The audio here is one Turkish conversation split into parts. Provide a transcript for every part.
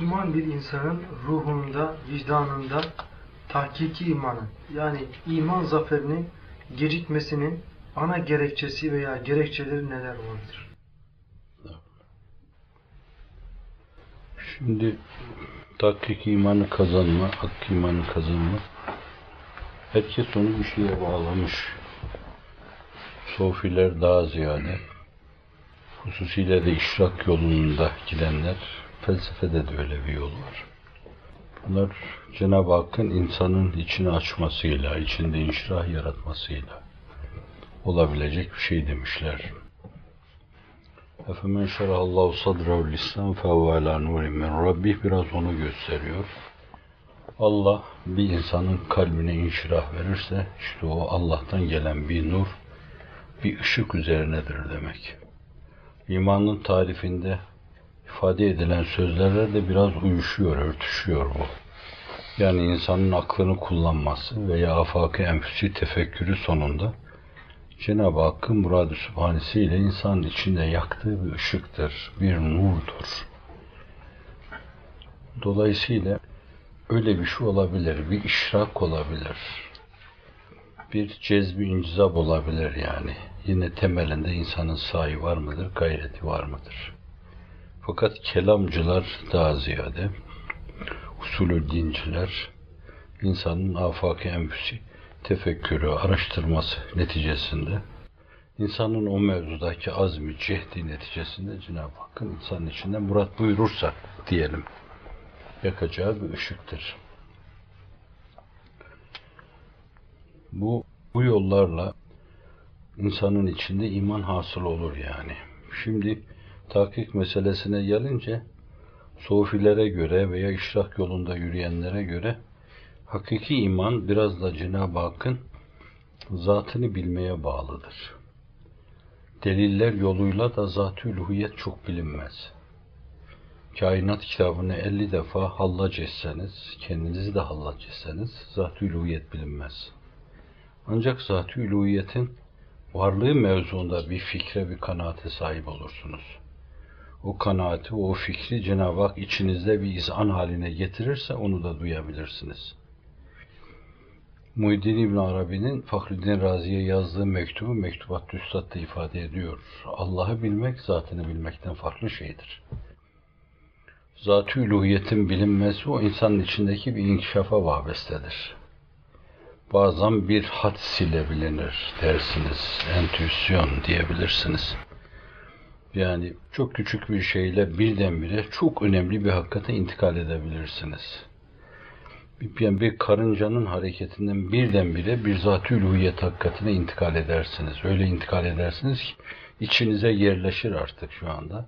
Müslüman bir insanın ruhunda, vicdanında tahkiki imanın yani iman zaferinin gecikmesinin ana gerekçesi veya gerekçeleri neler vardır? Şimdi tahkik imanı kazanma, hak imanı kazanma herkes onu bir şeye bağlamış. Sofiler daha ziyade hususiyle de işrak yolunda gidenler felsefede de öyle bir yol var. Bunlar Cenab-ı Hakk'ın insanın içini açmasıyla, içinde inşirah yaratmasıyla olabilecek bir şey demişler. Efemen şerahallahu sadrahu lissan fevve ala nurin min rabbih biraz onu gösteriyor. Allah bir insanın kalbine inşirah verirse işte o Allah'tan gelen bir nur, bir ışık üzerinedir demek. İmanın tarifinde ifade edilen sözlerle de biraz uyuşuyor, örtüşüyor bu. Yani insanın aklını kullanması veya afakı enfüsi tefekkürü sonunda Cenab-ı Hakk'ın murad-ı sübhanesi ile insanın içinde yaktığı bir ışıktır, bir nurdur. Dolayısıyla öyle bir şey olabilir, bir işrak olabilir, bir cezbi incizab olabilir yani. Yine temelinde insanın sahi var mıdır, gayreti var mıdır? Fakat kelamcılar daha ziyade, usulü dinciler, insanın afak-ı enfüsi, tefekkürü, araştırması neticesinde insanın o mevzudaki azmi, cehdi neticesinde Cenab-ı Hakk'ın insanın içinde murat buyurursa diyelim yakacağı bir ışıktır. Bu bu yollarla insanın içinde iman hasıl olur yani. Şimdi tahkik meselesine gelince sofilere göre veya işrak yolunda yürüyenlere göre hakiki iman biraz da Cenab-ı Hakk'ın zatını bilmeye bağlıdır. Deliller yoluyla da uluhiyet çok bilinmez. Kainat kitabını 50 defa hallac etseniz, kendinizi de hallac etseniz uluhiyet bilinmez. Ancak uluhiyetin varlığı mevzuunda bir fikre, bir kanaate sahip olursunuz. O kanaati, o fikri Cenab-ı Hak içinizde bir izan haline getirirse onu da duyabilirsiniz. Muhyiddin İbn Arabi'nin Fahreddin Razi'ye yazdığı mektubu Mektubat Üstad'da ifade ediyor. Allah'ı bilmek zatını bilmekten farklı şeydir. Zat-ı uluhiyetin bilinmesi o insanın içindeki bir inkişafa vabestedir. Bazen bir had ile bilinir dersiniz, entüsyon diyebilirsiniz. Yani çok küçük bir şeyle birdenbire çok önemli bir hakikate intikal edebilirsiniz yani bir karıncanın hareketinden birdenbire bir zat-ı uluhiyet hakikatine intikal edersiniz. Öyle intikal edersiniz ki içinize yerleşir artık şu anda.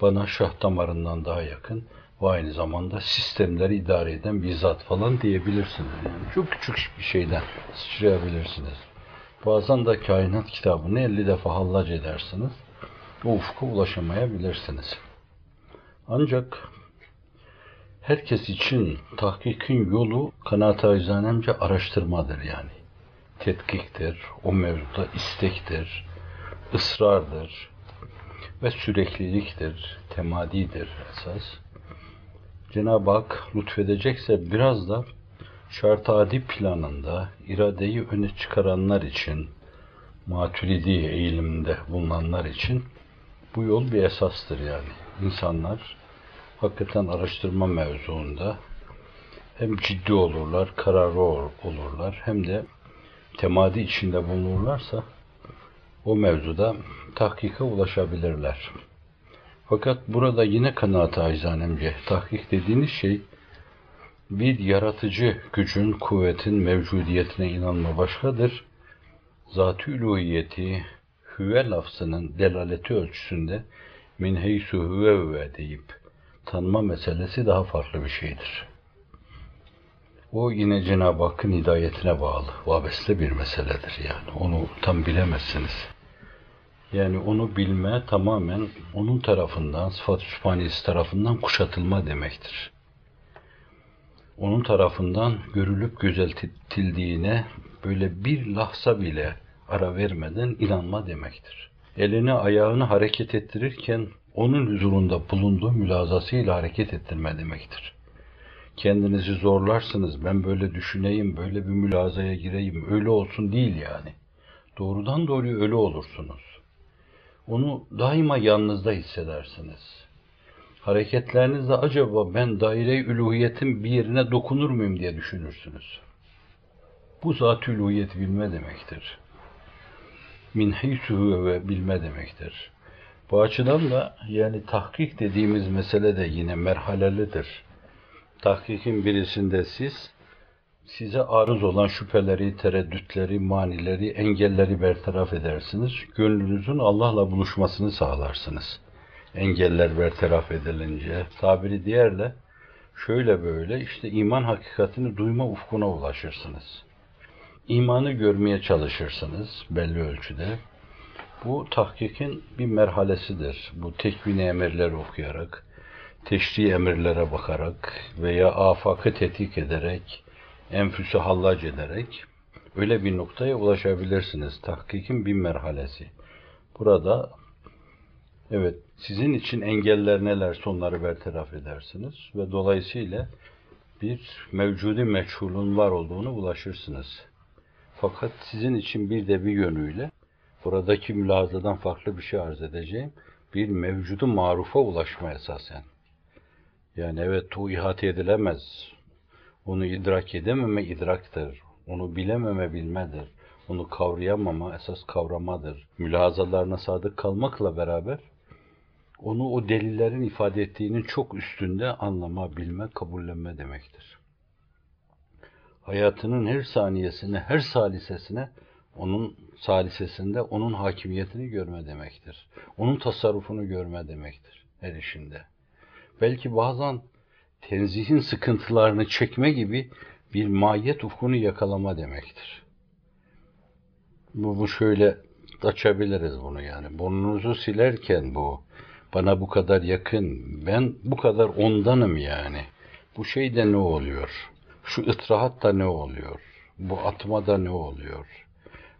Bana şah damarından daha yakın ve aynı zamanda sistemleri idare eden bir zat falan diyebilirsiniz. Yani çok küçük bir şeyden sıçrayabilirsiniz. Bazen de kainat kitabını 50 defa hallac edersiniz. Ufka ulaşamayabilirsiniz. Ancak herkes için tahkikin yolu kanaat acizanemce araştırmadır yani. Tetkiktir, o mevzuda istektir, ısrardır ve sürekliliktir, temadidir esas. Cenab-ı Hak lütfedecekse biraz da şart adi planında iradeyi öne çıkaranlar için, maturidi eğiliminde bulunanlar için bu yol bir esastır yani. İnsanlar hakikaten araştırma mevzuunda hem ciddi olurlar, kararlı olurlar hem de temadi içinde bulunurlarsa o mevzuda tahkike ulaşabilirler. Fakat burada yine kanaat acizanemce tahkik dediğiniz şey bir yaratıcı gücün, kuvvetin mevcudiyetine inanma başkadır. Zat-ı hüve lafzının delaleti ölçüsünde min heysu hüve hüve deyip tanıma meselesi daha farklı bir şeydir. O yine Cenab-ı Hakk'ın hidayetine bağlı, vabeste bir meseledir yani. Onu tam bilemezsiniz. Yani onu bilme tamamen onun tarafından, sıfat-ı sübhanesi tarafından kuşatılma demektir. Onun tarafından görülüp gözeltildiğine böyle bir lahza bile ara vermeden inanma demektir. Elini ayağını hareket ettirirken onun huzurunda bulunduğu mülazasıyla hareket ettirme demektir. Kendinizi zorlarsınız, ben böyle düşüneyim, böyle bir mülazaya gireyim, öyle olsun değil yani. Doğrudan doğruya öyle olursunuz. Onu daima yanınızda hissedersiniz. Hareketlerinizde acaba ben daire-i üluhiyetin bir yerine dokunur muyum diye düşünürsünüz. Bu zat-ı bilme demektir. Min hisuhu ve bilme demektir. Bu açıdan da yani tahkik dediğimiz mesele de yine merhalelidir. Tahkikin birisinde siz size arız olan şüpheleri, tereddütleri, manileri, engelleri bertaraf edersiniz. Gönlünüzün Allah'la buluşmasını sağlarsınız. Engeller bertaraf edilince, tabiri diğerle şöyle böyle işte iman hakikatini duyma ufkuna ulaşırsınız. İmanı görmeye çalışırsınız belli ölçüde. Bu tahkikin bir merhalesidir. Bu tekvini emirleri okuyarak, teşri emirlere bakarak veya afakı tetkik ederek, enfüsü hallac ederek öyle bir noktaya ulaşabilirsiniz. Tahkikin bir merhalesi. Burada evet sizin için engeller nelerse onları bertaraf edersiniz ve dolayısıyla bir mevcudi meçhulun var olduğunu ulaşırsınız. Fakat sizin için bir de bir yönüyle buradaki mülazadan farklı bir şey arz edeceğim. Bir mevcudu marufa ulaşma esasen. Yani evet o ihate edilemez. Onu idrak edememe idraktır. Onu bilememe bilmedir. Onu kavrayamama esas kavramadır. Mülazalarına sadık kalmakla beraber onu o delillerin ifade ettiğinin çok üstünde anlama, bilme, kabullenme demektir. Hayatının her saniyesine, her salisesine onun salisesinde onun hakimiyetini görme demektir. Onun tasarrufunu görme demektir her işinde. Belki bazen tenzihin sıkıntılarını çekme gibi bir mahiyet ufkunu yakalama demektir. Bu, bu şöyle açabiliriz bunu yani. Burnunuzu silerken bu bana bu kadar yakın, ben bu kadar ondanım yani. Bu şeyde ne oluyor? Şu ıtrahatta ne oluyor? Bu atmada ne oluyor?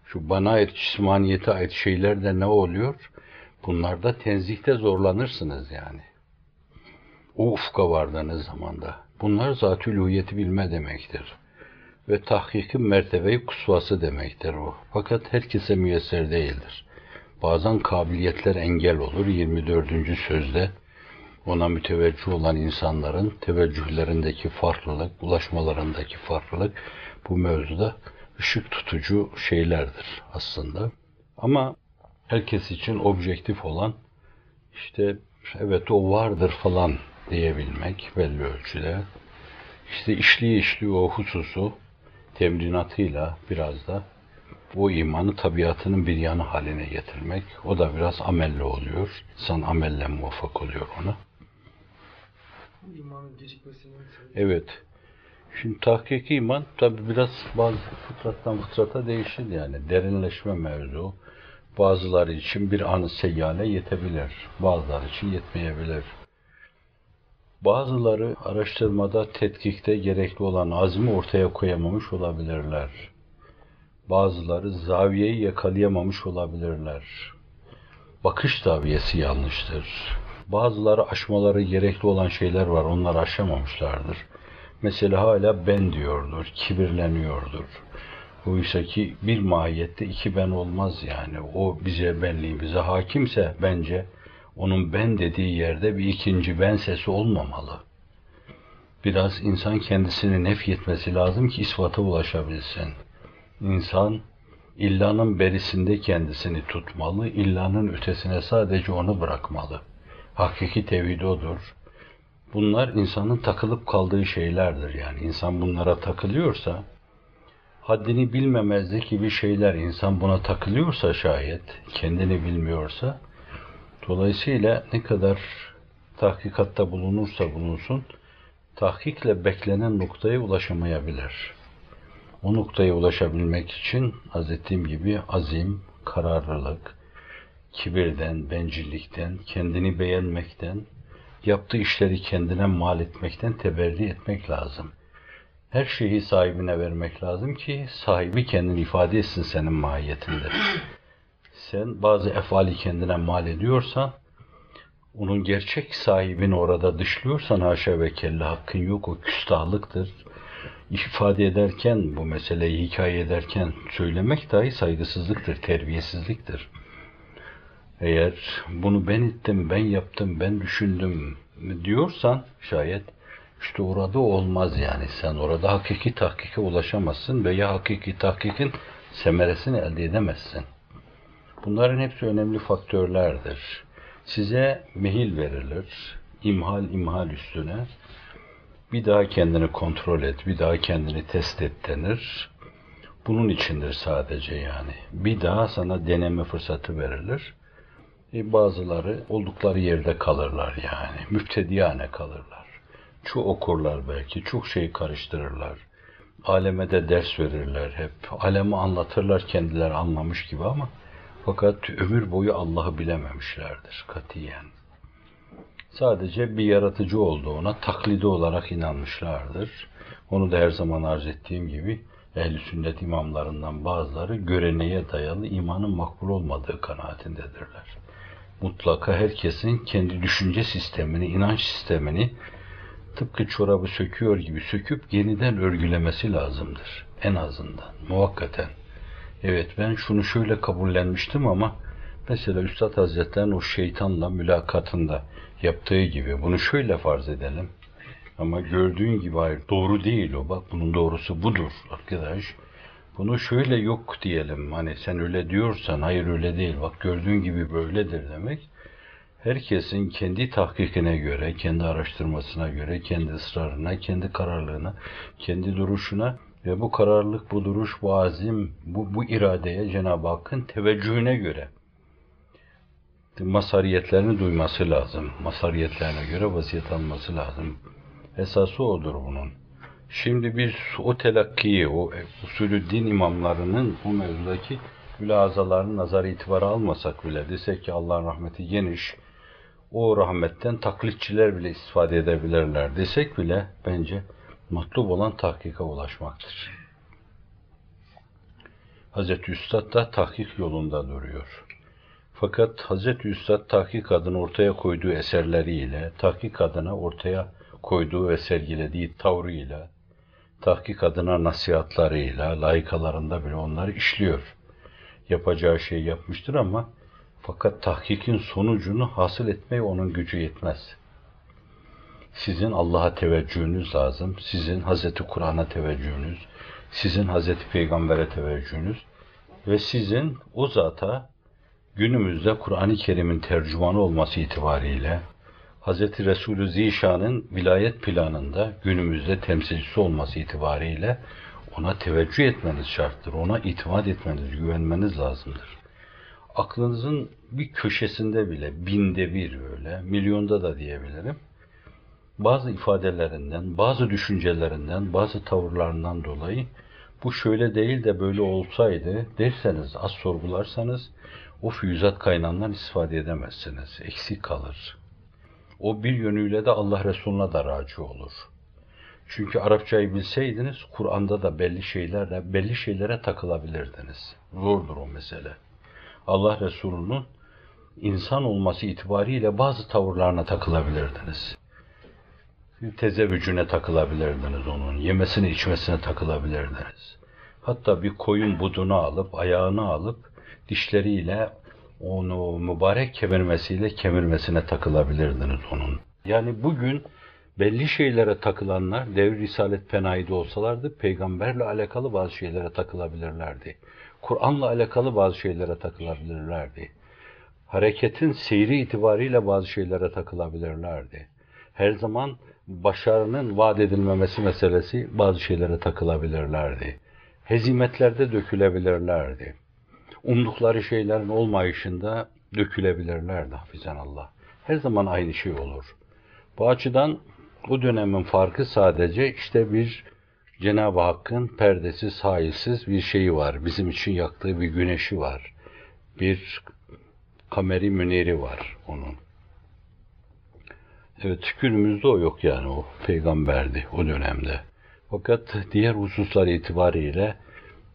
Şu bana ait cismaniyete ait şeylerde ne oluyor? Bunlarda tenzihte zorlanırsınız yani. O ufka vardığınız zamanda. Bunlar zat-ı uluhiyeti bilme demektir. Ve tahkikin mertebeyi kusvası demektir o. Fakat herkese müyesser değildir. Bazen kabiliyetler engel olur. 24. sözde ona müteveccih olan insanların teveccühlerindeki farklılık, ulaşmalarındaki farklılık bu mevzuda ışık tutucu şeylerdir aslında. Ama herkes için objektif olan işte evet o vardır falan diyebilmek belli ölçüde. İşte işliği işliği o hususu temrinatıyla biraz da o imanı tabiatının bir yanı haline getirmek. O da biraz amelle oluyor. İnsan amelle muvaffak oluyor ona. İmanın gecikmesinin sebebi Evet. Şimdi tahkiki iman tabi biraz bazı fıtrattan fıtrata değişir yani. Derinleşme mevzu. Bazıları için bir anı seyyale yetebilir. Bazıları için yetmeyebilir. Bazıları araştırmada, tetkikte gerekli olan azmi ortaya koyamamış olabilirler. Bazıları zaviyeyi yakalayamamış olabilirler. Bakış zaviyesi yanlıştır. Bazıları aşmaları gerekli olan şeyler var, onları aşamamışlardır. Mesela hala ben diyordur, kibirleniyordur. Oysa ki bir mahiyette iki ben olmaz yani. O bize benliği, bize hakimse bence onun ben dediği yerde bir ikinci ben sesi olmamalı. Biraz insan kendisini nefyetmesi lazım ki ispata ulaşabilsin. İnsan illanın berisinde kendisini tutmalı, illanın ötesine sadece onu bırakmalı. Hakiki tevhid odur. Bunlar insanın takılıp kaldığı şeylerdir yani. İnsan bunlara takılıyorsa, haddini bilmemezlik gibi şeyler insan buna takılıyorsa şayet, kendini bilmiyorsa, dolayısıyla ne kadar tahkikatta bulunursa bulunsun, tahkikle beklenen noktaya ulaşamayabilir. O noktaya ulaşabilmek için az ettiğim gibi azim, kararlılık, kibirden, bencillikten, kendini beğenmekten, yaptığı işleri kendine mal etmekten teberri etmek lazım. Her şeyi sahibine vermek lazım ki sahibi kendini ifade etsin senin mahiyetinde. Sen bazı efali kendine mal ediyorsan onun gerçek sahibini orada dışlıyorsan haşa ve kella hakkın yok o küstahlıktır. İfade ederken bu meseleyi hikaye ederken söylemek dahi saygısızlıktır, terbiyesizliktir. Eğer bunu ben ettim, ben yaptım, ben düşündüm diyorsan şayet işte orada olmaz yani. Sen orada hakiki tahkike ulaşamazsın veya hakiki tahkikin semeresini elde edemezsin. Bunların hepsi önemli faktörlerdir. Size mehil verilir, imhal imhal üstüne. Bir daha kendini kontrol et, bir daha kendini test et denir. Bunun içindir sadece yani. Bir daha sana deneme fırsatı verilir. E bazıları oldukları yerde kalırlar yani. Müptediyane kalırlar. Çok okurlar belki, çok şey karıştırırlar. Aleme de ders verirler hep. Alemi anlatırlar kendileri anlamış gibi ama fakat ömür boyu Allah'ı bilememişlerdir katiyen. Sadece bir yaratıcı olduğuna taklidi olarak inanmışlardır. Onu da her zaman arz ettiğim gibi ehl sünnet imamlarından bazıları göreneğe dayalı imanın makbul olmadığı kanaatindedirler. Mutlaka herkesin kendi düşünce sistemini, inanç sistemini tıpkı çorabı söküyor gibi söküp yeniden örgülemesi lazımdır. En azından, muvakkaten. Evet ben şunu şöyle kabullenmiştim ama mesela Üstad Hazretleri'nin o şeytanla mülakatında yaptığı gibi bunu şöyle farz edelim. Ama gördüğün gibi hayır doğru değil o. Bak bunun doğrusu budur arkadaş. Bunu şöyle yok diyelim. Hani sen öyle diyorsan hayır öyle değil. Bak gördüğün gibi böyledir demek. Herkesin kendi tahkikine göre, kendi araştırmasına göre, kendi ısrarına, kendi kararlılığına, kendi duruşuna ve bu kararlılık, bu duruş, bu azim, bu, bu iradeye Cenab-ı Hakk'ın teveccühüne göre masariyetlerini duyması lazım. Masariyetlerine göre vaziyet alması lazım. Esası odur bunun. Şimdi biz o telakkiyi, o usulü din imamlarının bu mevzudaki mülazalarını nazar itibara almasak bile desek ki Allah'ın rahmeti geniş, o rahmetten taklitçiler bile istifade edebilirler desek bile bence matlub olan tahkika ulaşmaktır. Hazreti Üstad da tahkik yolunda duruyor. Fakat Hazreti Üstad tahkik adına ortaya koyduğu eserleriyle, tahkik adına ortaya koyduğu ve sergilediği tavrıyla, tahkik adına nasihatlarıyla, layıkalarında bile onları işliyor. Yapacağı şey yapmıştır ama fakat tahkikin sonucunu hasıl etmeye onun gücü yetmez. Sizin Allah'a teveccühünüz lazım. Sizin Hazreti Kur'an'a teveccühünüz, sizin Hazreti Peygamber'e teveccühünüz ve sizin o zata günümüzde Kur'an-ı Kerim'in tercümanı olması itibariyle Hz. Resulü Zişan'ın vilayet planında günümüzde temsilcisi olması itibariyle ona teveccüh etmeniz şarttır. Ona itimat etmeniz, güvenmeniz lazımdır. Aklınızın bir köşesinde bile, binde bir böyle, milyonda da diyebilirim, bazı ifadelerinden, bazı düşüncelerinden, bazı tavırlarından dolayı bu şöyle değil de böyle olsaydı derseniz, az sorgularsanız o füyüzat kaynağından istifade edemezsiniz. Eksik kalır. O bir yönüyle de Allah Resulüne da raci olur. Çünkü Arapçayı bilseydiniz Kur'an'da da belli şeylerle belli şeylere takılabilirdiniz. Zordur o mesele. Allah Resulü'nün insan olması itibariyle bazı tavırlarına takılabilirdiniz. Tezevvücüne takılabilirdiniz onun, yemesine içmesine takılabilirdiniz. Hatta bir koyun budunu alıp, ayağını alıp, dişleriyle onu mübarek kemirmesiyle kemirmesine takılabilirdiniz onun. Yani bugün belli şeylere takılanlar devir Risalet Penayi'de olsalardı peygamberle alakalı bazı şeylere takılabilirlerdi. Kur'an'la alakalı bazı şeylere takılabilirlerdi. Hareketin seyri itibariyle bazı şeylere takılabilirlerdi. Her zaman başarının vaat edilmemesi meselesi bazı şeylere takılabilirlerdi. Hezimetlerde dökülebilirlerdi. Umdukları şeylerin olmayışında dökülebilirlerdi hafizan Allah. Her zaman aynı şey olur. Bu açıdan o dönemin farkı sadece işte bir Cenab-ı Hakk'ın perdesiz, hayilsiz bir şeyi var. Bizim için yaktığı bir güneşi var. Bir kameri müniri var onun. Evet günümüzde o yok yani o peygamberdi o dönemde. Fakat diğer hususlar itibariyle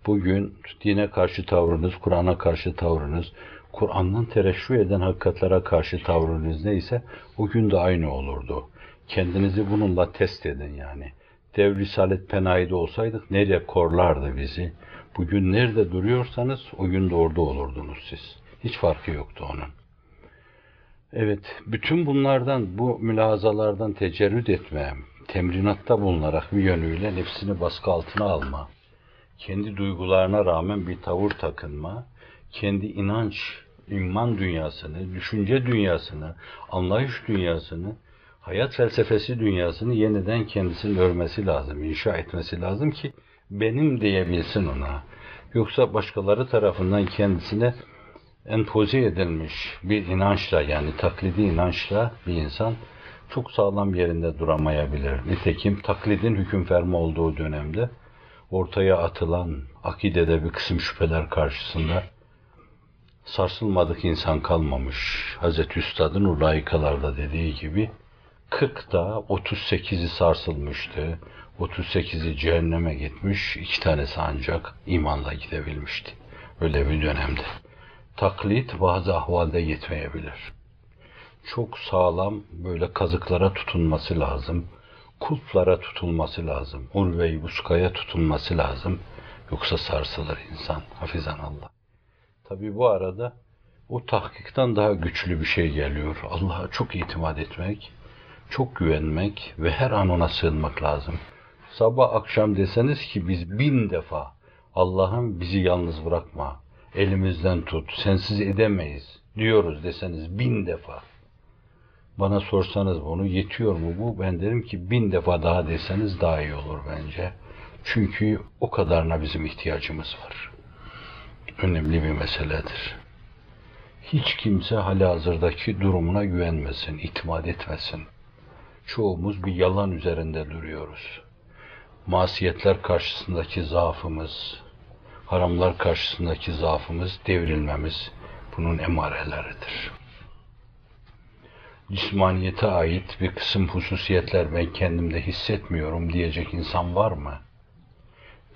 bugün dine karşı tavrınız, Kur'an'a karşı tavrınız, Kur'an'dan tereşşü eden hakikatlere karşı tavrınız neyse o gün de aynı olurdu. Kendinizi bununla test edin yani. Dev Risalet Penayi'de olsaydık nereye korlardı bizi? Bugün nerede duruyorsanız o gün de orada olurdunuz siz. Hiç farkı yoktu onun. Evet, bütün bunlardan, bu mülazalardan tecerrüt etme, temrinatta bulunarak bir yönüyle nefsini baskı altına alma, kendi duygularına rağmen bir tavır takınma, kendi inanç, iman dünyasını, düşünce dünyasını, anlayış dünyasını, hayat felsefesi dünyasını yeniden kendisinin örmesi lazım, inşa etmesi lazım ki benim diyebilsin ona. Yoksa başkaları tarafından kendisine empoze edilmiş bir inançla yani taklidi inançla bir insan çok sağlam yerinde duramayabilir. Nitekim taklidin hüküm ferma olduğu dönemde ortaya atılan akidede bir kısım şüpheler karşısında sarsılmadık insan kalmamış. Hazreti Üstad'ın o layıkalarda dediği gibi 40'da 38'i sarsılmıştı. 38'i cehenneme gitmiş, iki tanesi ancak imanla gidebilmişti. Öyle bir dönemde. Taklit bazı ahvalde yetmeyebilir. Çok sağlam böyle kazıklara tutunması lazım. Kulplara tutulması lazım. Urve-i buskaya tutulması lazım. Yoksa sarsılır insan. Hafizan Allah. Tabi bu arada o tahkikten daha güçlü bir şey geliyor. Allah'a çok itimat etmek, çok güvenmek ve her an ona sığınmak lazım. Sabah akşam deseniz ki biz bin defa Allah'ım bizi yalnız bırakma, elimizden tut, sensiz edemeyiz diyoruz deseniz bin defa. Bana sorsanız bunu yetiyor mu bu? Ben derim ki bin defa daha deseniz daha iyi olur bence. Çünkü o kadarına bizim ihtiyacımız var. Önemli bir meseledir. Hiç kimse hali hazırdaki durumuna güvenmesin, itimat etmesin. Çoğumuz bir yalan üzerinde duruyoruz. Masiyetler karşısındaki zaafımız, haramlar karşısındaki zaafımız, devrilmemiz bunun emareleridir. Cismaniyete ait bir kısım hususiyetler ben kendimde hissetmiyorum diyecek insan var mı?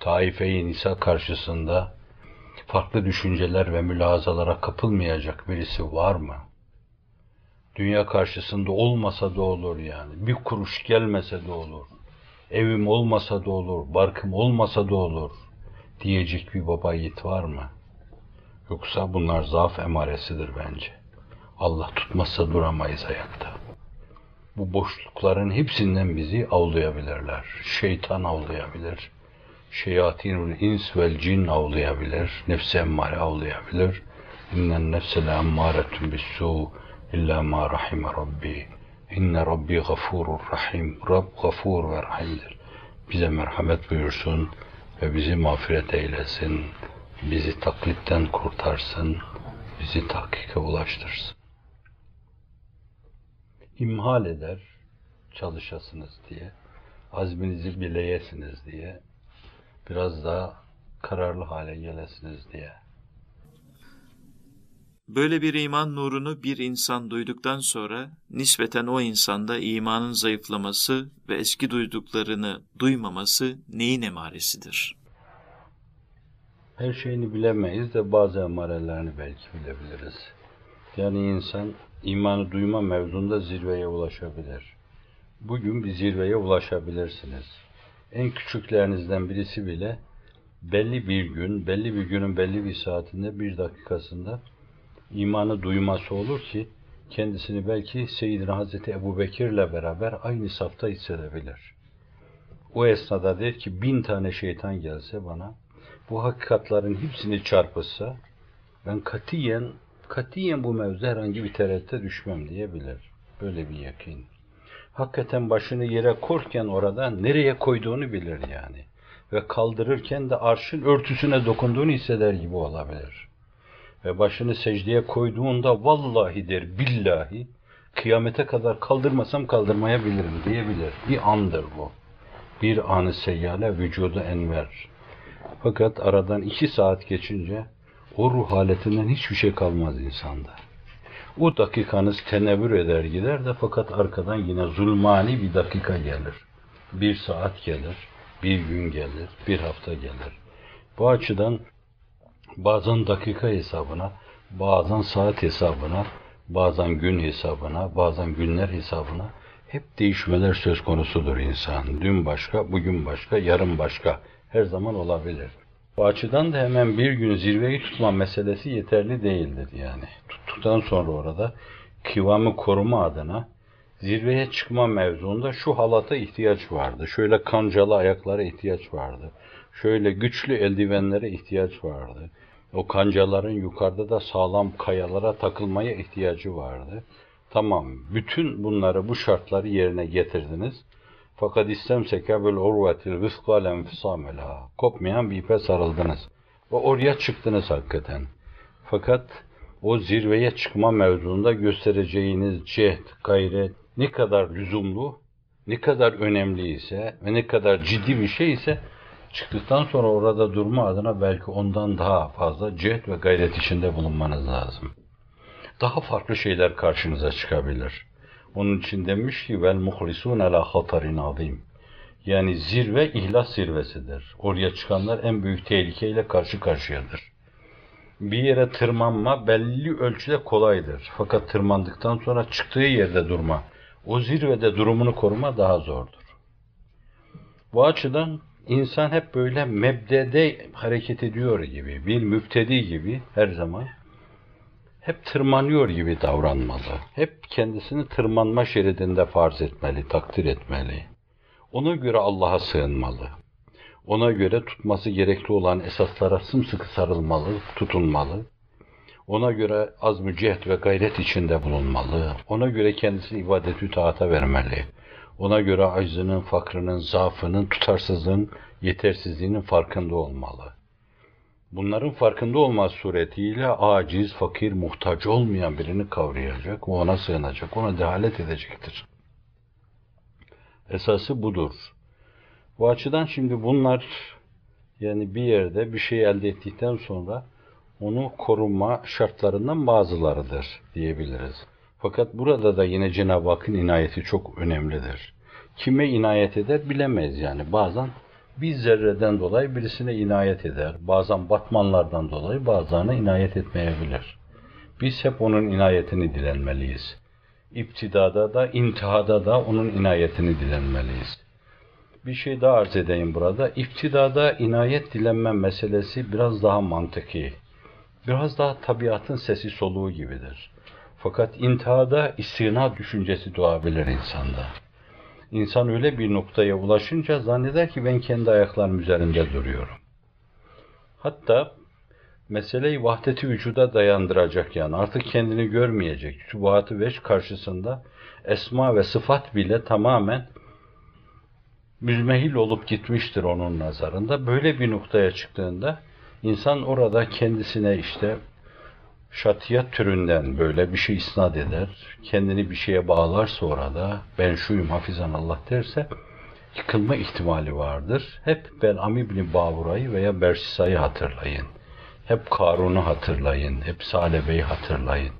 Taife-i Nisa karşısında farklı düşünceler ve mülazalara kapılmayacak birisi var mı? Dünya karşısında olmasa da olur yani. Bir kuruş gelmese de olur. Evim olmasa da olur, barkım olmasa da olur diyecek bir baba yiğit var mı? Yoksa bunlar zaaf emaresidir bence. Allah tutmazsa duramayız ayakta. Bu boşlukların hepsinden bizi avlayabilirler. Şeytan avlayabilir. Şeyatinul ins vel cin avlayabilir. Nefsi emmare avlayabilir. İnnen nefse le emmâretun bis-sû illa ma rahime rabbi. İnne rabbi gafurur rahim. Rab gafur ve rahimdir. Bize merhamet buyursun ve bizi mağfiret eylesin. Bizi taklitten kurtarsın. Bizi tahkike ulaştırsın. İmhal eder çalışasınız diye. Azminizi bileyesiniz diye. Biraz daha kararlı hale gelesiniz diye. Böyle bir iman nurunu bir insan duyduktan sonra nispeten o insanda imanın zayıflaması ve eski duyduklarını duymaması neyin emaresidir? Her şeyini bilemeyiz de bazı emarelerini belki bilebiliriz. Yani insan imanı duyma mevzunda zirveye ulaşabilir. Bugün bir zirveye ulaşabilirsiniz. En küçüklerinizden birisi bile belli bir gün, belli bir günün belli bir saatinde, bir dakikasında imanı duyması olur ki kendisini belki Seyyidina Hazreti Ebu Bekir'le beraber aynı safta hissedebilir. O esnada der ki bin tane şeytan gelse bana, bu hakikatların hepsini çarpışsa, ben katiyen, katiyen bu mevzu herhangi bir tereddüte düşmem diyebilir. Böyle bir yakin. Hakikaten başını yere korken orada nereye koyduğunu bilir yani. Ve kaldırırken de arşın örtüsüne dokunduğunu hisseder gibi olabilir ve başını secdeye koyduğunda vallahi der billahi kıyamete kadar kaldırmasam kaldırmayabilirim diyebilir. Bir andır bu. Bir anı seyyale vücudu enver. Fakat aradan iki saat geçince o ruh haletinden hiçbir şey kalmaz insanda. O dakikanız tenevvür eder gider de fakat arkadan yine zulmani bir dakika gelir. Bir saat gelir, bir gün gelir, bir hafta gelir. Bu açıdan bazen dakika hesabına, bazen saat hesabına, bazen gün hesabına, bazen günler hesabına hep değişmeler söz konusudur insan. Dün başka, bugün başka, yarın başka. Her zaman olabilir. Bu açıdan da hemen bir gün zirveyi tutma meselesi yeterli değildir yani. Tuttuktan sonra orada kıvamı koruma adına zirveye çıkma mevzuunda şu halata ihtiyaç vardı. Şöyle kancalı ayaklara ihtiyaç vardı. Şöyle güçlü eldivenlere ihtiyaç vardı. O kancaların yukarıda da sağlam kayalara takılmaya ihtiyacı vardı. Tamam, bütün bunları, bu şartları yerine getirdiniz. Fakat istemseke bil urvetil vıska lenfisamela. Kopmayan bir ipe sarıldınız. Ve oraya çıktınız hakikaten. Fakat o zirveye çıkma mevzuunda göstereceğiniz cehd, gayret ne kadar lüzumlu, ne kadar önemli ise ve ne kadar ciddi bir şey ise çıktıktan sonra orada durma adına belki ondan daha fazla cehd ve gayret içinde bulunmanız lazım. Daha farklı şeyler karşınıza çıkabilir. Onun için demiş ki vel muhlisun ala hatarin azim. Yani zirve ihlas zirvesidir. Oraya çıkanlar en büyük tehlikeyle karşı karşıyadır. Bir yere tırmanma belli ölçüde kolaydır. Fakat tırmandıktan sonra çıktığı yerde durma, o zirvede durumunu koruma daha zordur. Bu açıdan insan hep böyle mebdede hareket ediyor gibi, bir müftedi gibi her zaman hep tırmanıyor gibi davranmalı. Hep kendisini tırmanma şeridinde farz etmeli, takdir etmeli. Ona göre Allah'a sığınmalı. Ona göre tutması gerekli olan esaslara sımsıkı sarılmalı, tutunmalı. Ona göre az mücehd ve gayret içinde bulunmalı. Ona göre kendisini ibadet-ü taata vermeli. Ona göre aczının, fakrının, zaafının, tutarsızlığın, yetersizliğinin farkında olmalı. Bunların farkında olmaz suretiyle aciz, fakir, muhtaç olmayan birini kavrayacak, ona sığınacak, ona dehalet edecektir. Esası budur. Bu açıdan şimdi bunlar yani bir yerde bir şey elde ettikten sonra onu koruma şartlarından bazılarıdır diyebiliriz. Fakat burada da yine Cenab-ı Hakk'ın inayeti çok önemlidir. Kime inayet eder bilemeyiz yani. Bazen bir zerreden dolayı birisine inayet eder. Bazen batmanlardan dolayı bazılarına inayet etmeyebilir. Biz hep onun inayetini dilenmeliyiz. İptidada da, intihada da onun inayetini dilenmeliyiz. Bir şey daha arz edeyim burada. İptidada inayet dilenme meselesi biraz daha mantıki. Biraz daha tabiatın sesi soluğu gibidir. Fakat intihada istina düşüncesi doğabilir insanda. İnsan öyle bir noktaya ulaşınca zanneder ki ben kendi ayaklarım üzerinde duruyorum. Hatta meseleyi vahdeti vücuda dayandıracak yani artık kendini görmeyecek. Sübuhat-ı veç karşısında esma ve sıfat bile tamamen müzmehil olup gitmiştir onun nazarında. Böyle bir noktaya çıktığında insan orada kendisine işte şatiyat türünden böyle bir şey isnat eder, kendini bir şeye bağlarsa orada, ben şuyum hafizan Allah derse, yıkılma ihtimali vardır. Hep ben Am İbni Bavura'yı veya Bersisa'yı hatırlayın. Hep Karun'u hatırlayın, hep Salebe'yi hatırlayın.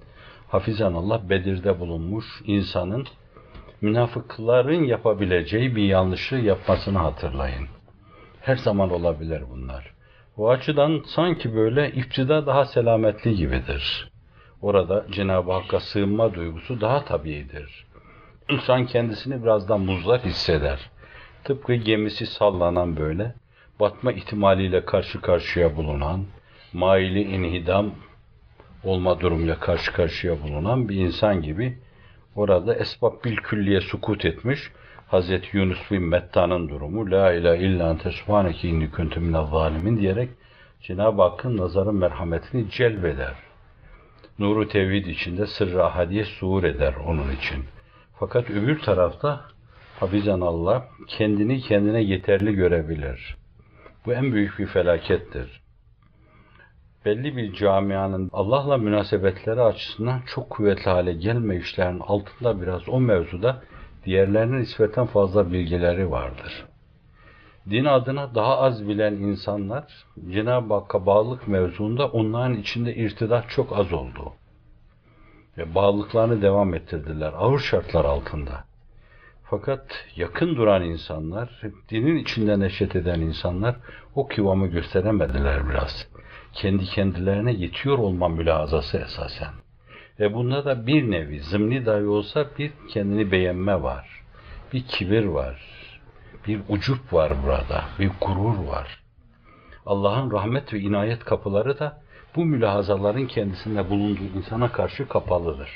Hafizan Allah Bedir'de bulunmuş insanın münafıkların yapabileceği bir yanlışı yapmasını hatırlayın. Her zaman olabilir bunlar. Bu açıdan sanki böyle iftida daha selametli gibidir. Orada Cenab-ı Hakk'a sığınma duygusu daha tabiidir. İnsan kendisini biraz daha muzlar hisseder. Tıpkı gemisi sallanan böyle, batma ihtimaliyle karşı karşıya bulunan, maili inhidam olma durumuyla karşı karşıya bulunan bir insan gibi orada esbab bil külliye sukut etmiş, Hazreti Yunus bin Metta'nın durumu La ilahe illa ente subhaneke inni kuntu zalimin diyerek Cenab-ı Hakk'ın nazarın merhametini celbeder. Nuru tevhid içinde sırrı ahadiye suur eder onun için. Fakat öbür tarafta Hafizan Allah kendini kendine yeterli görebilir. Bu en büyük bir felakettir. Belli bir camianın Allah'la münasebetleri açısından çok kuvvetli hale gelme işlerinin altında biraz o mevzuda diğerlerinin nispeten fazla bilgileri vardır. Din adına daha az bilen insanlar Cenab-ı Hakk'a bağlılık mevzuunda onların içinde irtidat çok az oldu. Ve bağlılıklarını devam ettirdiler ağır şartlar altında. Fakat yakın duran insanlar, dinin içinde neşet eden insanlar o kıvamı gösteremediler biraz. kendi kendilerine yetiyor olma mülahazası esasen. Ve bunda da bir nevi zımni dahi olsa bir kendini beğenme var. Bir kibir var. Bir ucup var burada. Bir gurur var. Allah'ın rahmet ve inayet kapıları da bu mülahazaların kendisinde bulunduğu insana karşı kapalıdır.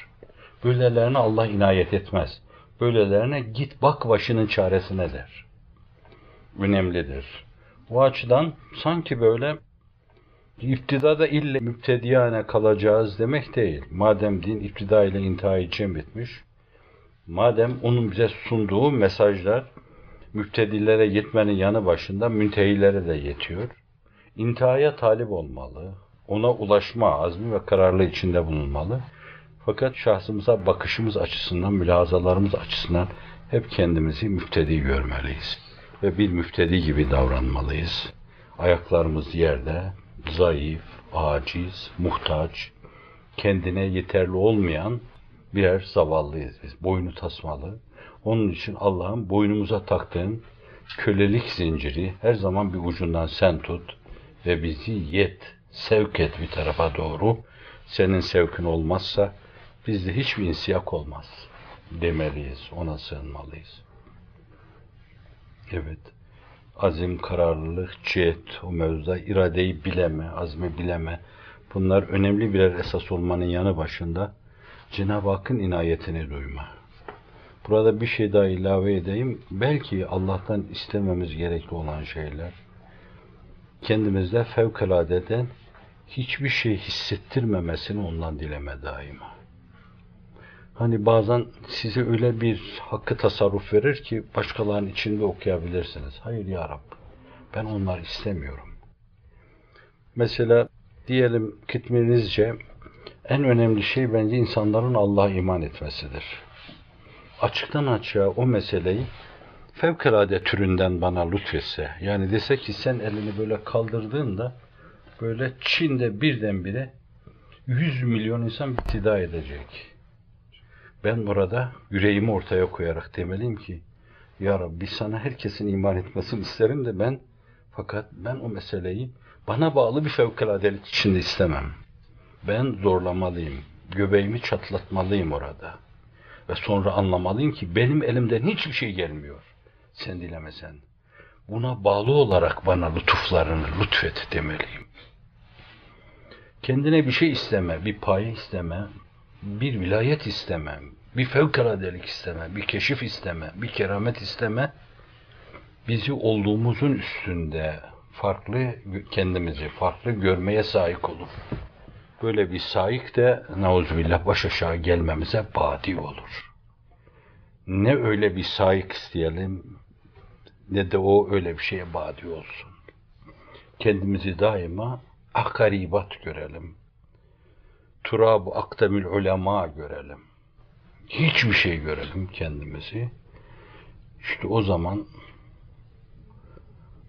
Böylelerine Allah inayet etmez. Böylelerine git bak başının çaresine der. Önemlidir. Bu açıdan sanki böyle İptidada ille müptediyane kalacağız demek değil. Madem din iptida ile intihayı cem etmiş, madem onun bize sunduğu mesajlar müptedilere yetmenin yanı başında müntehilere de yetiyor. İntihaya talip olmalı, ona ulaşma azmi ve kararlı içinde bulunmalı. Fakat şahsımıza bakışımız açısından, mülahazalarımız açısından hep kendimizi müftedi görmeliyiz. Ve bir müftedi gibi davranmalıyız. Ayaklarımız yerde, zayıf, aciz, muhtaç, kendine yeterli olmayan birer zavallıyız biz. Boynu tasmalı. Onun için Allah'ın boynumuza taktığın kölelik zinciri her zaman bir ucundan sen tut ve bizi yet, sevk et bir tarafa doğru. Senin sevkin olmazsa bizde hiçbir insiyak olmaz demeliyiz, ona sığınmalıyız. Evet azim, kararlılık, cihet, o mevzuda iradeyi bileme, azmi bileme, bunlar önemli birer esas olmanın yanı başında Cenab-ı Hakk'ın inayetini duyma. Burada bir şey daha ilave edeyim. Belki Allah'tan istememiz gerekli olan şeyler, kendimizde fevkaladeden hiçbir şey hissettirmemesini ondan dileme daima. Hani bazen size öyle bir hakkı tasarruf verir ki başkalarının içinde okuyabilirsiniz. Hayır ya Rab, ben onları istemiyorum. Mesela diyelim kitminizce en önemli şey bence insanların Allah'a iman etmesidir. Açıktan açığa o meseleyi fevkalade türünden bana lütfetse, yani dese ki sen elini böyle kaldırdığında böyle Çin'de birdenbire 100 milyon insan iktida edecek. Ben burada yüreğimi ortaya koyarak demeliyim ki Ya Rabbi sana herkesin iman etmesini isterim de ben fakat ben o meseleyi bana bağlı bir fevkaladelik içinde istemem. Ben zorlamalıyım. Göbeğimi çatlatmalıyım orada. Ve sonra anlamalıyım ki benim elimden hiçbir şey gelmiyor. Sen dilemesen. Buna bağlı olarak bana lütuflarını lütfet demeliyim. Kendine bir şey isteme, bir paye isteme, bir vilayet isteme, bir fevkaladelik isteme, bir keşif isteme, bir keramet isteme, bizi olduğumuzun üstünde farklı kendimizi farklı görmeye sahip olur. Böyle bir sahip de nauzubillah baş aşağı gelmemize badi olur. Ne öyle bir sahip isteyelim ne de o öyle bir şeye badi olsun. Kendimizi daima akaribat görelim. Turab-ı akdemül ulema görelim. Hiçbir şey görelim kendimizi. İşte o zaman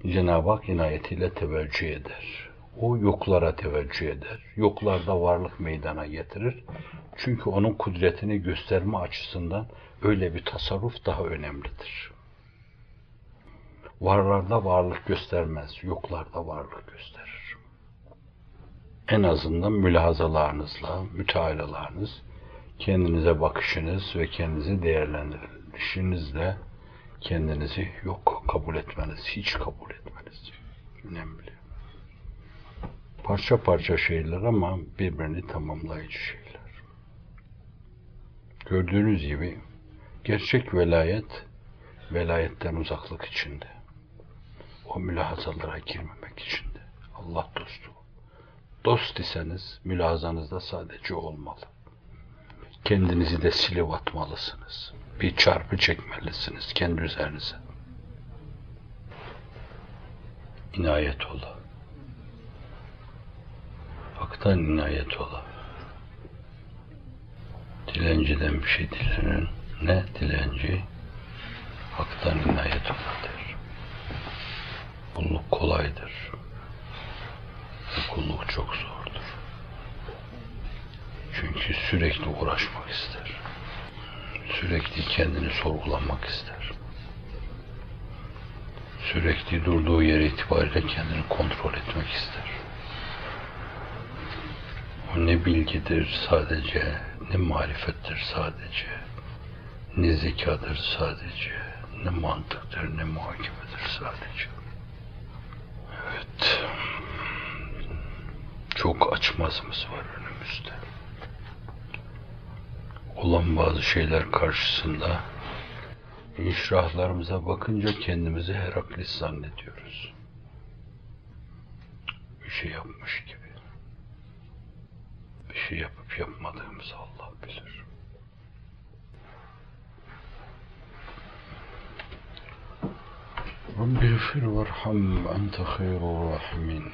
Cenab-ı Hak inayetiyle teveccüh eder. O yoklara teveccüh eder. Yoklarda varlık meydana getirir. Çünkü onun kudretini gösterme açısından öyle bir tasarruf daha önemlidir. Varlarda varlık göstermez, yoklarda varlık gösterir. En azından mülahazalarınızla, mütealalarınız, kendinize bakışınız ve kendinizi değerlendirişinizle kendinizi yok kabul etmeniz, hiç kabul etmeniz önemli. Parça parça şeyler ama birbirini tamamlayıcı şeyler. Gördüğünüz gibi gerçek velayet velayetten uzaklık içinde. O mülahazalara girmemek içinde. Allah dostu. Dost iseniz mülahazanızda sadece olmalı. Kendinizi de silip atmalısınız. Bir çarpı çekmelisiniz kendi üzerinize. İnayet ola. Hak'tan inayet ola. Dilenciden bir şey dilenin. Ne dilenci? Hak'tan inayet ola der. Kulluk kolaydır. Kulluk çok zordur. Çünkü sürekli uğraşmak ister. Sürekli kendini sorgulamak ister. Sürekli durduğu yer itibariyle kendini kontrol etmek ister. O ne bilgidir sadece, ne marifettir sadece, ne zekadır sadece, ne mantıktır, ne muhakemedir sadece. Evet. Çok açmazımız var önümüzde. Olan bazı şeyler karşısında inşirahlarımıza bakınca kendimizi Heraklis zannediyoruz. Bir şey yapmış gibi. Bir şey yapıp yapmadığımızı Allah bilir. Rabbi varham ente hayrul rahimin.